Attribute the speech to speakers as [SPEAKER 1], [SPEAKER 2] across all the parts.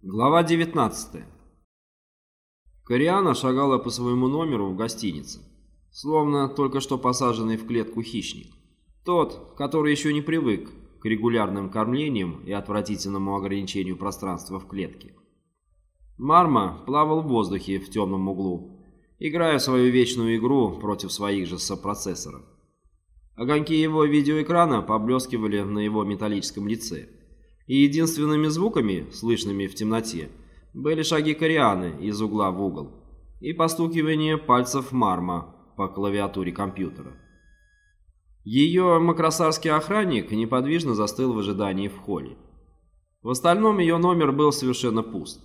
[SPEAKER 1] Глава 19 Кориана шагала по своему номеру в гостинице, словно только что посаженный в клетку хищник. Тот, который еще не привык к регулярным кормлениям и отвратительному ограничению пространства в клетке. Марма плавал в воздухе в темном углу, играя свою вечную игру против своих же сопроцессоров. Огоньки его видеоэкрана поблескивали на его металлическом лице – и единственными звуками, слышными в темноте, были шаги Корианы из угла в угол и постукивание пальцев Марма по клавиатуре компьютера. Ее макросарский охранник неподвижно застыл в ожидании в холле. В остальном ее номер был совершенно пуст.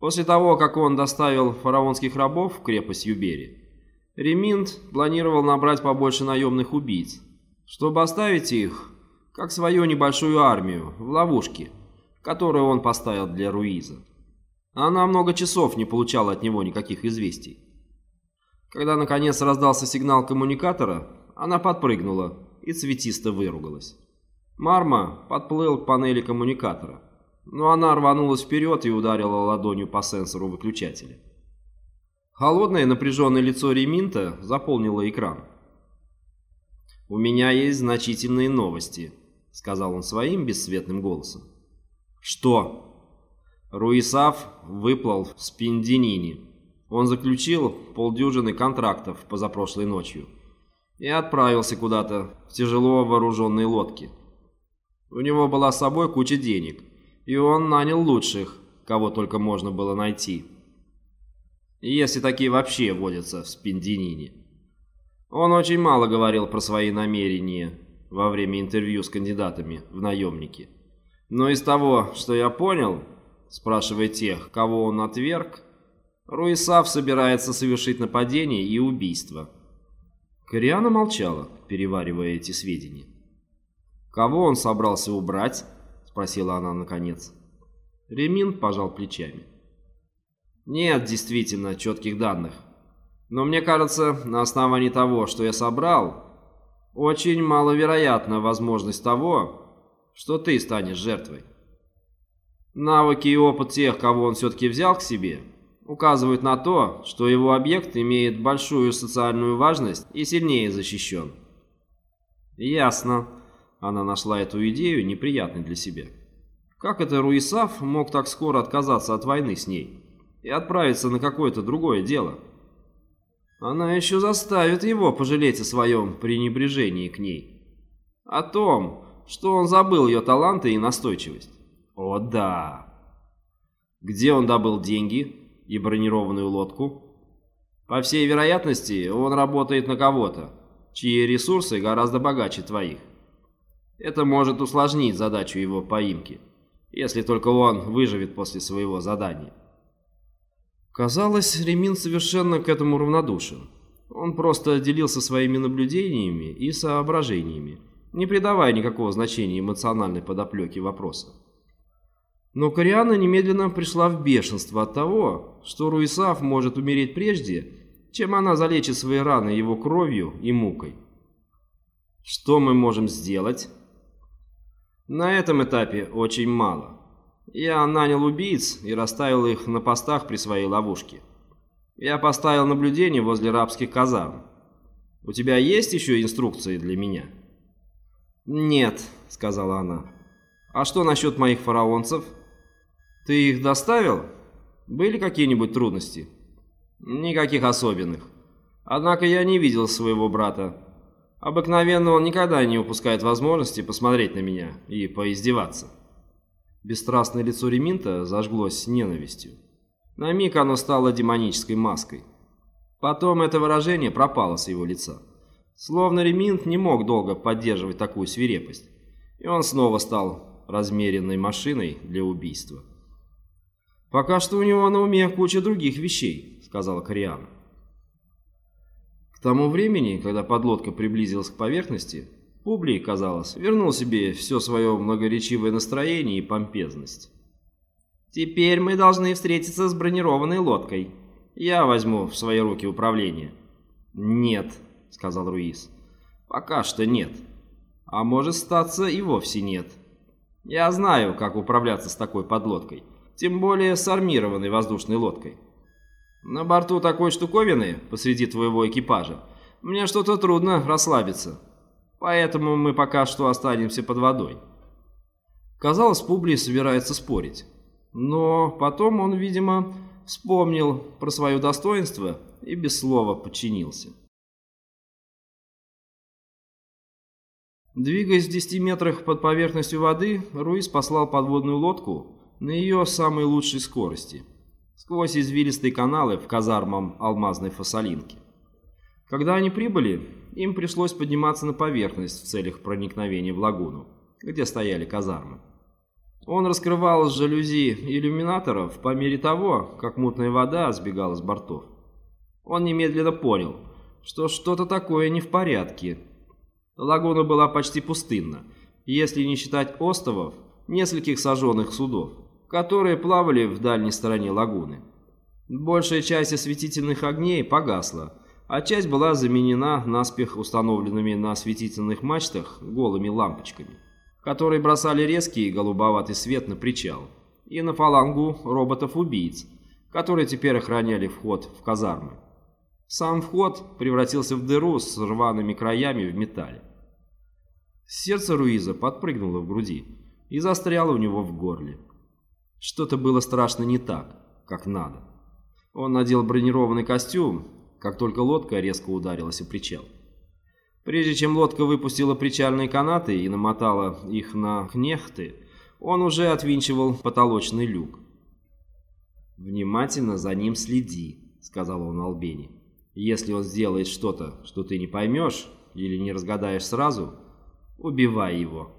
[SPEAKER 1] После того, как он доставил фараонских рабов в крепость Юбери, Реминт планировал набрать побольше наемных убийц, чтобы оставить их как свою небольшую армию, в ловушке, которую он поставил для Руиза. Она много часов не получала от него никаких известий. Когда наконец раздался сигнал коммуникатора, она подпрыгнула и цветисто выругалась. Марма подплыл к панели коммуникатора, но она рванулась вперед и ударила ладонью по сенсору выключателя. Холодное напряженное лицо Реминта заполнило экран. «У меня есть значительные новости», — сказал он своим бесцветным голосом. «Что?» Руисав выплыл в Спиндинине. Он заключил полдюжины контрактов позапрошлой ночью и отправился куда-то в тяжело вооруженной лодке. У него была с собой куча денег, и он нанял лучших, кого только можно было найти. Если такие вообще водятся в Спиндинине. Он очень мало говорил про свои намерения, во время интервью с кандидатами в наемники. Но из того, что я понял, спрашивая тех, кого он отверг, Руисав собирается совершить нападение и убийство. Кориана молчала, переваривая эти сведения. «Кого он собрался убрать?» – спросила она наконец. Ремин пожал плечами. «Нет действительно четких данных. Но мне кажется, на основании того, что я собрал, очень маловероятна возможность того, что ты станешь жертвой. Навыки и опыт тех, кого он все-таки взял к себе, указывают на то, что его объект имеет большую социальную важность и сильнее защищен. Ясно. Она нашла эту идею неприятной для себя. Как это Руисав мог так скоро отказаться от войны с ней и отправиться на какое-то другое дело? Она еще заставит его пожалеть о своем пренебрежении к ней. О том, что он забыл ее таланты и настойчивость. О да! Где он добыл деньги и бронированную лодку? По всей вероятности, он работает на кого-то, чьи ресурсы гораздо богаче твоих. Это может усложнить задачу его поимки, если только он выживет после своего задания. Казалось, Ремин совершенно к этому равнодушен. Он просто делился своими наблюдениями и соображениями, не придавая никакого значения эмоциональной подоплеке вопроса. Но Кориана немедленно пришла в бешенство от того, что Руисав может умереть прежде, чем она залечит свои раны его кровью и мукой. Что мы можем сделать? На этом этапе очень мало. Я нанял убийц и расставил их на постах при своей ловушке. Я поставил наблюдение возле рабских казарм. У тебя есть еще инструкции для меня?» «Нет», — сказала она. «А что насчет моих фараонцев? Ты их доставил? Были какие-нибудь трудности?» «Никаких особенных. Однако я не видел своего брата. Обыкновенно он никогда не упускает возможности посмотреть на меня и поиздеваться». Бесстрастное лицо Реминта зажглось ненавистью. На миг оно стало демонической маской. Потом это выражение пропало с его лица. Словно Реминт не мог долго поддерживать такую свирепость, и он снова стал размеренной машиной для убийства. «Пока что у него на уме куча других вещей», — сказала Кориана. К тому времени, когда подлодка приблизилась к поверхности, Публий, казалось, вернул себе все свое многоречивое настроение и помпезность. «Теперь мы должны встретиться с бронированной лодкой. Я возьму в свои руки управление». «Нет», — сказал Руис. «Пока что нет. А может статься и вовсе нет. Я знаю, как управляться с такой подлодкой. тем более с армированной воздушной лодкой. На борту такой штуковины посреди твоего экипажа мне что-то трудно расслабиться, поэтому мы пока что останемся под водой». Казалось, Публий собирается спорить. Но потом он, видимо, вспомнил про свое достоинство и без слова подчинился. Двигаясь в 10 метрах под поверхностью воды, Руис послал подводную лодку на ее самой лучшей скорости, сквозь извилистые каналы в казармам алмазной фасолинки. Когда они прибыли, им пришлось подниматься на поверхность в целях проникновения в лагуну, где стояли казармы. Он раскрывал жалюзи иллюминаторов по мере того, как мутная вода сбегала с бортов. Он немедленно понял, что что-то такое не в порядке. Лагуна была почти пустынна, если не считать островов, нескольких сожженных судов, которые плавали в дальней стороне лагуны. Большая часть осветительных огней погасла, а часть была заменена наспех установленными на осветительных мачтах голыми лампочками которые бросали резкий голубоватый свет на причал, и на фалангу роботов-убийц, которые теперь охраняли вход в казармы. Сам вход превратился в дыру с рваными краями в металле. Сердце Руиза подпрыгнуло в груди и застряло у него в горле. Что-то было страшно не так, как надо. Он надел бронированный костюм, как только лодка резко ударилась о причал. Прежде чем лодка выпустила причальные канаты и намотала их на кнехты, он уже отвинчивал потолочный люк. «Внимательно за ним следи», — сказал он Албени. «Если он сделает что-то, что ты не поймешь или не разгадаешь сразу, убивай его.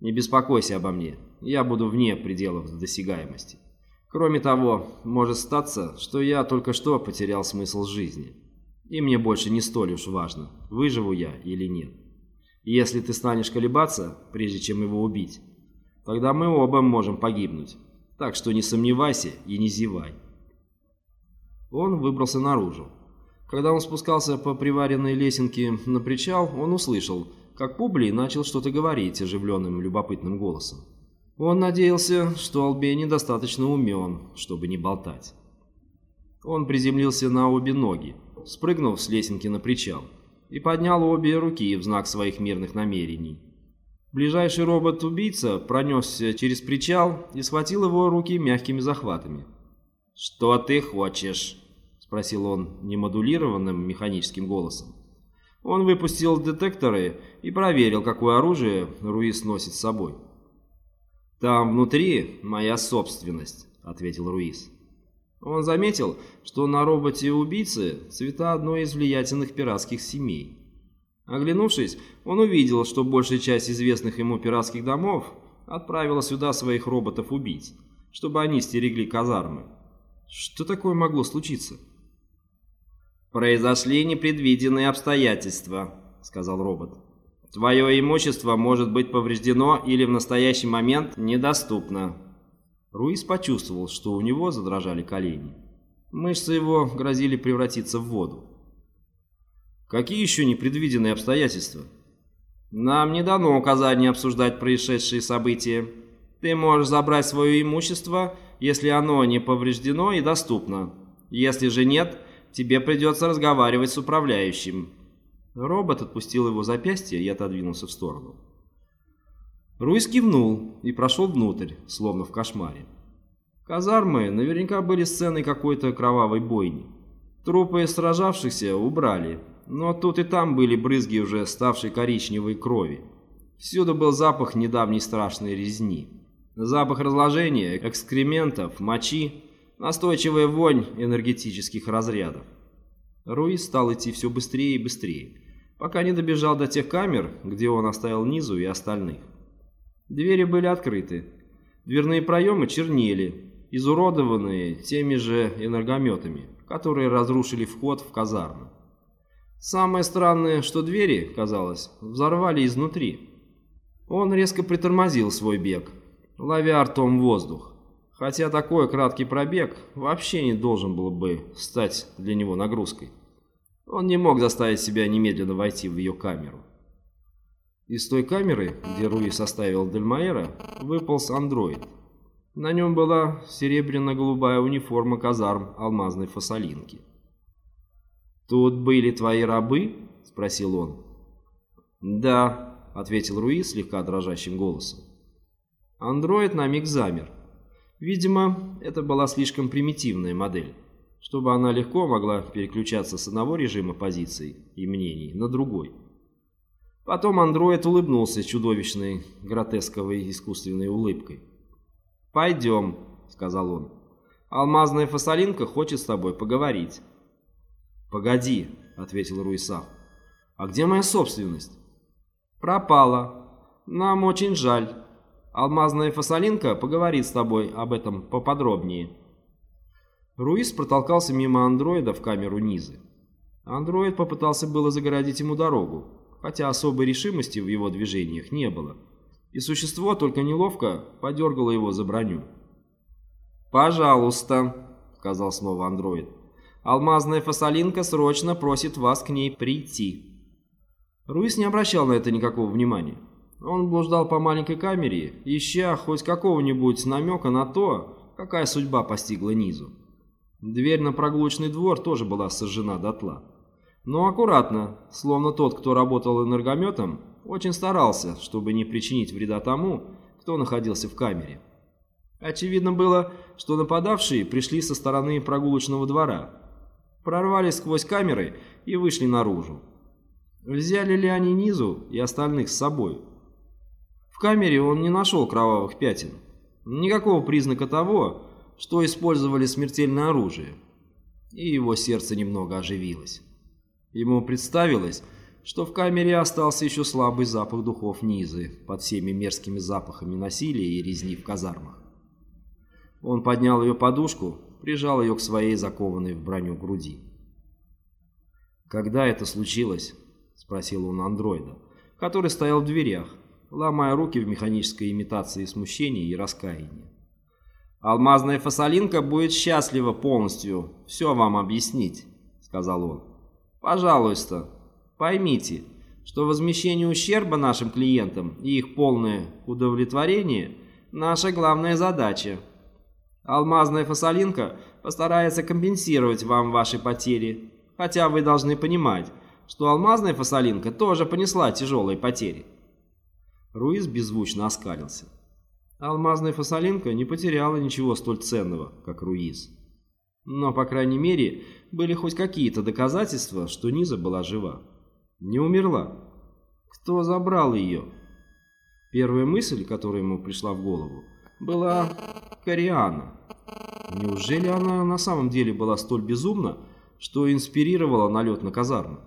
[SPEAKER 1] Не беспокойся обо мне, я буду вне пределов досягаемости. Кроме того, может статься, что я только что потерял смысл жизни». И мне больше не столь уж важно, выживу я или нет. если ты станешь колебаться, прежде чем его убить, тогда мы оба можем погибнуть. Так что не сомневайся и не зевай. Он выбрался наружу. Когда он спускался по приваренной лесенке на причал, он услышал, как Публий начал что-то говорить оживленным любопытным голосом. Он надеялся, что Албени достаточно умен, чтобы не болтать. Он приземлился на обе ноги, спрыгнув с лесенки на причал, и поднял обе руки в знак своих мирных намерений. Ближайший робот-убийца пронесся через причал и схватил его руки мягкими захватами. «Что ты хочешь?» – спросил он немодулированным механическим голосом. Он выпустил детекторы и проверил, какое оружие Руис носит с собой. «Там внутри моя собственность», — ответил Руис. Он заметил, что на роботе-убийце цвета одной из влиятельных пиратских семей. Оглянувшись, он увидел, что большая часть известных ему пиратских домов отправила сюда своих роботов-убийц, чтобы они стерегли казармы. Что такое могло случиться? «Произошли непредвиденные обстоятельства», — сказал робот. «Твое имущество может быть повреждено или в настоящий момент недоступно». Руис почувствовал, что у него задрожали колени. Мышцы его грозили превратиться в воду. Какие еще непредвиденные обстоятельства? Нам не дано указание обсуждать происшедшие события. Ты можешь забрать свое имущество, если оно не повреждено и доступно. Если же нет, тебе придется разговаривать с управляющим. Робот отпустил его запястье и отодвинулся в сторону. Руис кивнул и прошел внутрь, словно в кошмаре. Казармы наверняка были сценой какой-то кровавой бойни. Трупы сражавшихся убрали, но тут и там были брызги уже ставшей коричневой крови. Всюду был запах недавней страшной резни. Запах разложения, экскрементов, мочи, настойчивая вонь энергетических разрядов. Руис стал идти все быстрее и быстрее, пока не добежал до тех камер, где он оставил Низу и остальных. Двери были открыты. Дверные проемы чернели, изуродованные теми же энергометами, которые разрушили вход в казарму. Самое странное, что двери, казалось, взорвали изнутри. Он резко притормозил свой бег, ловя ртом воздух. Хотя такой краткий пробег вообще не должен был бы стать для него нагрузкой. Он не мог заставить себя немедленно войти в ее камеру. Из той камеры, где Руи составил Дельмаэра, выполз андроид. На нем была серебряно-голубая униформа казарм алмазной фасолинки. «Тут были твои рабы?» — спросил он. «Да», — ответил Руи слегка дрожащим голосом. Андроид на миг замер. Видимо, это была слишком примитивная модель, чтобы она легко могла переключаться с одного режима позиций и мнений на другой. Потом андроид улыбнулся чудовищной, гротесковой искусственной улыбкой. «Пойдем», — сказал он. «Алмазная фасолинка хочет с тобой поговорить». «Погоди», — ответил Руисав. «А где моя собственность?» «Пропала. Нам очень жаль. Алмазная фасолинка поговорит с тобой об этом поподробнее». Руис протолкался мимо андроида в камеру Низы. Андроид попытался было загородить ему дорогу, хотя особой решимости в его движениях не было, и существо только неловко подергало его за броню. «Пожалуйста», — сказал снова андроид, — «алмазная фасолинка срочно просит вас к ней прийти». Руис не обращал на это никакого внимания. Он блуждал по маленькой камере, ища хоть какого-нибудь намека на то, какая судьба постигла Низу. Дверь на прогулочный двор тоже была сожжена дотла. Но аккуратно, словно тот, кто работал энергометом, очень старался, чтобы не причинить вреда тому, кто находился в камере. Очевидно было, что нападавшие пришли со стороны прогулочного двора, прорвались сквозь камеры и вышли наружу. Взяли ли они Низу и остальных с собой? В камере он не нашел кровавых пятен. Никакого признака того, что использовали смертельное оружие. И его сердце немного оживилось. Ему представилось, что в камере остался еще слабый запах духов Низы под всеми мерзкими запахами насилия и резни в казармах. Он поднял ее подушку, прижал ее к своей закованной в броню груди. «Когда это случилось?» — спросил он андроида, который стоял в дверях, ломая руки в механической имитации смущения и раскаяния. «Алмазная фасолинка будет счастлива полностью все вам объяснить», — сказал он. Пожалуйста, поймите, что возмещение ущерба нашим клиентам и их полное удовлетворение – наша главная задача. Алмазная фасолинка постарается компенсировать вам ваши потери, хотя вы должны понимать, что алмазная фасолинка тоже понесла тяжелые потери. Руиз беззвучно оскалился. Алмазная фасолинка не потеряла ничего столь ценного, как Руиз. Но, по крайней мере, были хоть какие-то доказательства, что Низа была жива. Не умерла. Кто забрал ее? Первая мысль, которая ему пришла в голову, была Кориана. Неужели она на самом деле была столь безумна, что инспирировала налет на казарму?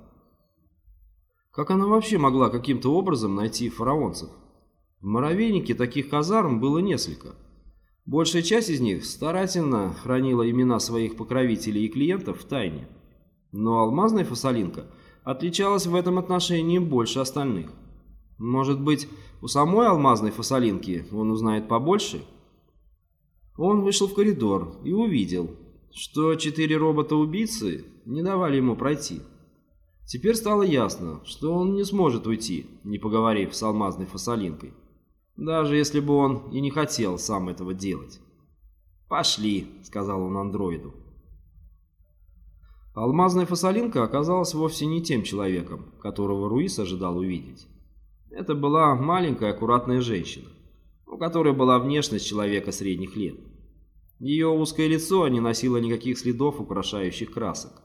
[SPEAKER 1] Как она вообще могла каким-то образом найти фараонцев? В Моровейнике таких казарм было несколько – Большая часть из них старательно хранила имена своих покровителей и клиентов в тайне. Но алмазная фасолинка отличалась в этом отношении больше остальных. Может быть, у самой алмазной фасолинки он узнает побольше? Он вышел в коридор и увидел, что четыре робота-убийцы не давали ему пройти. Теперь стало ясно, что он не сможет уйти, не поговорив с алмазной фасолинкой даже если бы он и не хотел сам этого делать. «Пошли», — сказал он андроиду. Алмазная фасолинка оказалась вовсе не тем человеком, которого Руис ожидал увидеть. Это была маленькая аккуратная женщина, у которой была внешность человека средних лет. Ее узкое лицо не носило никаких следов украшающих красок.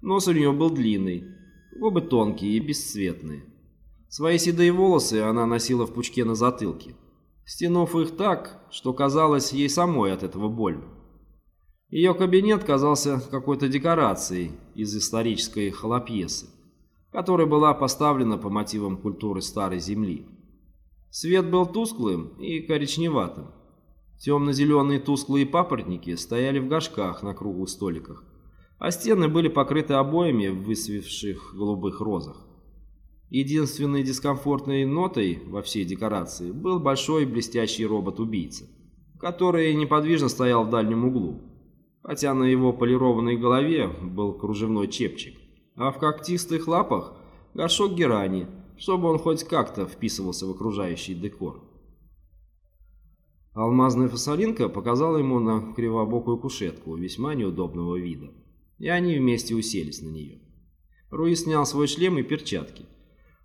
[SPEAKER 1] Нос у нее был длинный, губы тонкие и бесцветные. Свои седые волосы она носила в пучке на затылке, стянув их так, что казалось ей самой от этого больно. Ее кабинет казался какой-то декорацией из исторической холопьесы, которая была поставлена по мотивам культуры Старой Земли. Свет был тусклым и коричневатым. Темно-зеленые тусклые папоротники стояли в горшках на круглых столиках, а стены были покрыты обоями в высвевших голубых розах. Единственной дискомфортной нотой во всей декорации был большой блестящий робот-убийца, который неподвижно стоял в дальнем углу, хотя на его полированной голове был кружевной чепчик, а в когтистых лапах горшок герани, чтобы он хоть как-то вписывался в окружающий декор. Алмазная фасолинка показала ему на кривобокую кушетку весьма неудобного вида, и они вместе уселись на нее. Руи снял свой шлем и перчатки.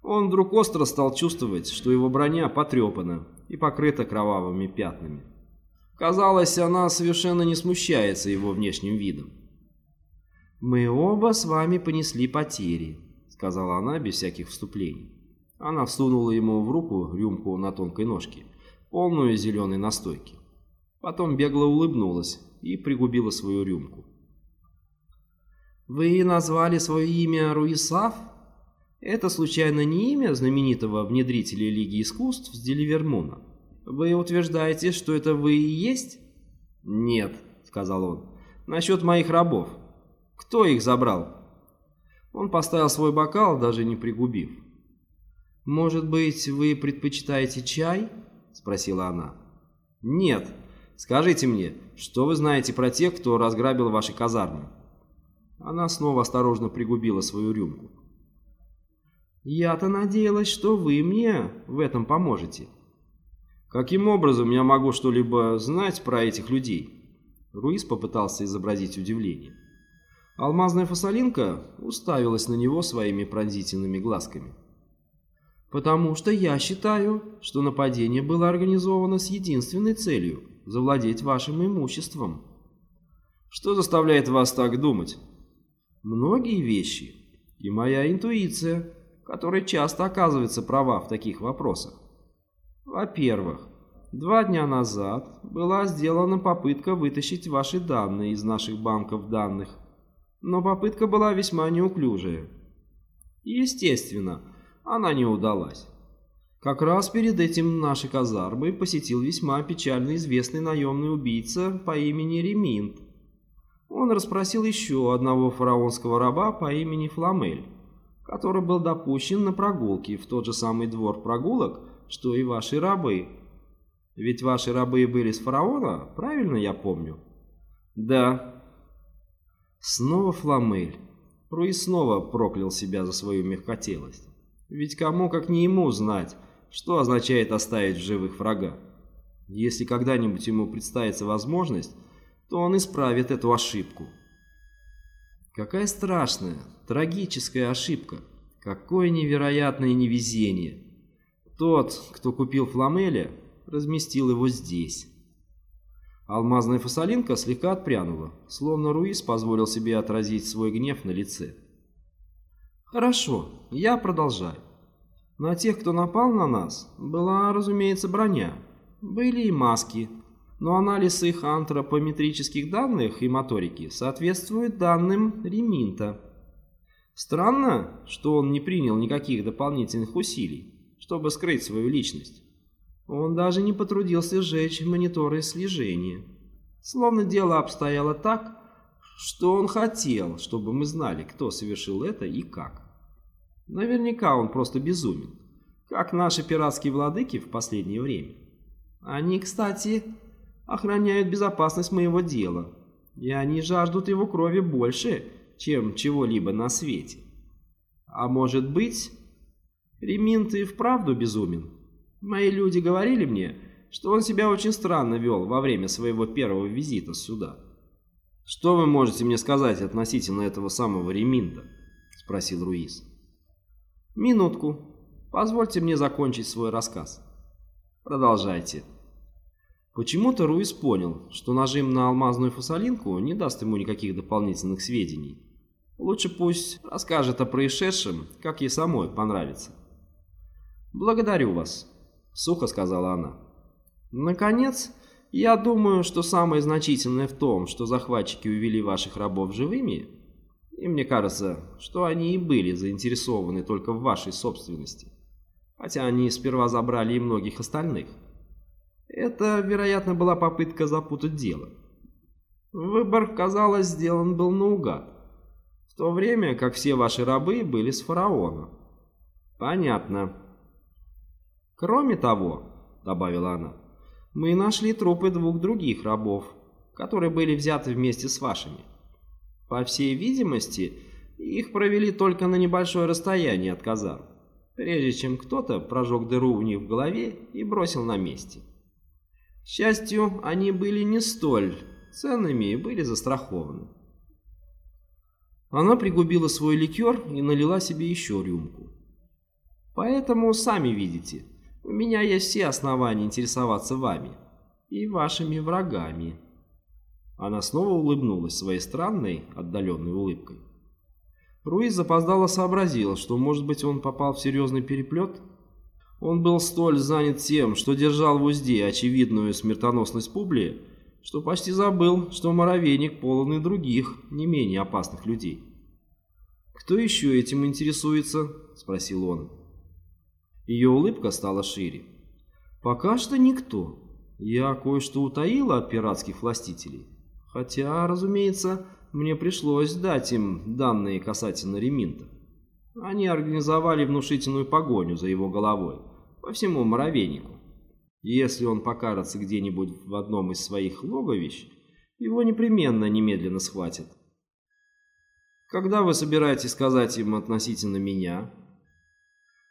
[SPEAKER 1] Он вдруг остро стал чувствовать, что его броня потрепана и покрыта кровавыми пятнами. Казалось, она совершенно не смущается его внешним видом. «Мы оба с вами понесли потери», — сказала она без всяких вступлений. Она всунула ему в руку рюмку на тонкой ножке, полную зеленой настойки. Потом бегло улыбнулась и пригубила свою рюмку. «Вы назвали свое имя Руисав? Это, случайно, не имя знаменитого внедрителя Лиги искусств с Деливермуна? Вы утверждаете, что это вы и есть?» «Нет», — сказал он, — «насчет моих рабов. Кто их забрал?» Он поставил свой бокал, даже не пригубив. «Может быть, вы предпочитаете чай?» — спросила она. «Нет. Скажите мне, что вы знаете про тех, кто разграбил ваши казармы?» Она снова осторожно пригубила свою рюмку. «Я-то надеялась, что вы мне в этом поможете». «Каким образом я могу что-либо знать про этих людей?» Руис попытался изобразить удивление. Алмазная фасолинка уставилась на него своими пронзительными глазками. «Потому что я считаю, что нападение было организовано с единственной целью – завладеть вашим имуществом». «Что заставляет вас так думать?» «Многие вещи. И моя интуиция, которая часто оказывается права в таких вопросах. Во-первых, два дня назад была сделана попытка вытащить ваши данные из наших банков данных но попытка была весьма неуклюжая. Естественно, она не удалась. Как раз перед этим наши казармы посетил весьма печально известный наемный убийца по имени Реминт. Он расспросил еще одного фараонского раба по имени Фламель, который был допущен на прогулки в тот же самый двор прогулок, что и ваши рабы. Ведь ваши рабы были с фараона, правильно я помню? Да, Снова Фламель. Руи снова проклял себя за свою мягкотелость. Ведь кому, как не ему, знать, что означает оставить в живых врага. Если когда-нибудь ему представится возможность, то он исправит эту ошибку. Какая страшная, трагическая ошибка. Какое невероятное невезение. Тот, кто купил Фламеля, разместил его здесь. Алмазная фасолинка слегка отпрянула, словно Руис позволил себе отразить свой гнев на лице. «Хорошо, я продолжаю. На тех, кто напал на нас, была, разумеется, броня. Были и маски, но анализ их антропометрических данных и моторики соответствует данным Реминта. Странно, что он не принял никаких дополнительных усилий, чтобы скрыть свою личность. Он даже не потрудился сжечь мониторы слежения. Словно дело обстояло так, что он хотел, чтобы мы знали, кто совершил это и как. Наверняка он просто безумен, как наши пиратские владыки в последнее время. Они, кстати, охраняют безопасность моего дела, и они жаждут его крови больше, чем чего-либо на свете. А может быть, Ремин ты вправду безумен? Мои люди говорили мне, что он себя очень странно вел во время своего первого визита сюда. «Что вы можете мне сказать относительно этого самого Реминда?» – спросил Руис. «Минутку. Позвольте мне закончить свой рассказ». «Продолжайте». Почему-то Руис понял, что нажим на алмазную фасолинку не даст ему никаких дополнительных сведений. Лучше пусть расскажет о происшедшем, как ей самой понравится. «Благодарю вас», сухо сказала она. Наконец, я думаю, что самое значительное в том, что захватчики увели ваших рабов живыми, и мне кажется, что они и были заинтересованы только в вашей собственности, хотя они сперва забрали и многих остальных. Это, вероятно, была попытка запутать дело. Выбор, казалось, сделан был наугад, в то время как все ваши рабы были с фараона. Понятно. «Кроме того», — добавила она, — «мы нашли трупы двух других рабов, которые были взяты вместе с вашими. По всей видимости, их провели только на небольшое расстояние от казарм, прежде чем кто-то прожег дыру у них в голове и бросил на месте. К счастью, они были не столь ценными и были застрахованы. Она пригубила свой ликер и налила себе еще рюмку. «Поэтому, сами видите, у меня есть все основания интересоваться вами и вашими врагами». Она снова улыбнулась своей странной, отдаленной улыбкой. Руиз запоздало сообразил, что, может быть, он попал в серьезный переплет. Он был столь занят тем, что держал в узде очевидную смертоносность Публии, что почти забыл, что муравейник полон и других, не менее опасных людей. «Кто еще этим интересуется?» – спросил он. Ее улыбка стала шире. «Пока что никто. Я кое-что утаила от пиратских властителей. Хотя, разумеется, мне пришлось дать им данные касательно Реминта. Они организовали внушительную погоню за его головой по всему муравейнику. Если он покажется где-нибудь в одном из своих логовищ, его непременно немедленно схватят. Когда вы собираетесь сказать им относительно меня?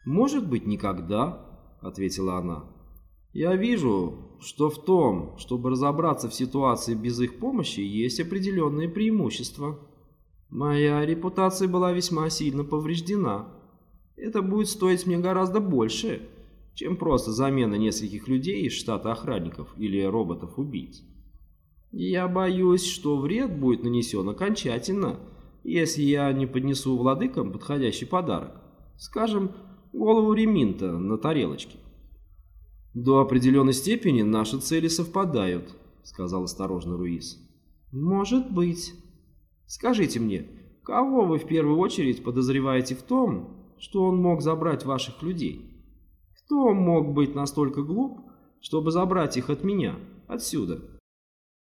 [SPEAKER 1] Может быть, никогда, ответила она. Я вижу, что в том, чтобы разобраться в ситуации без их помощи, есть определенные преимущества. Моя репутация была весьма сильно повреждена. Это будет стоить мне гораздо больше, чем просто замена нескольких людей из штата охранников или роботов-убийц. Я боюсь, что вред будет нанесен окончательно, если я не поднесу владыкам подходящий подарок. Скажем, голову реминта на тарелочке. «До определенной степени наши цели совпадают», — сказал осторожно Руис. «Может быть. Скажите мне, кого вы в первую очередь подозреваете в том, что он мог забрать ваших людей?» Кто мог быть настолько глуп, чтобы забрать их от меня, отсюда?»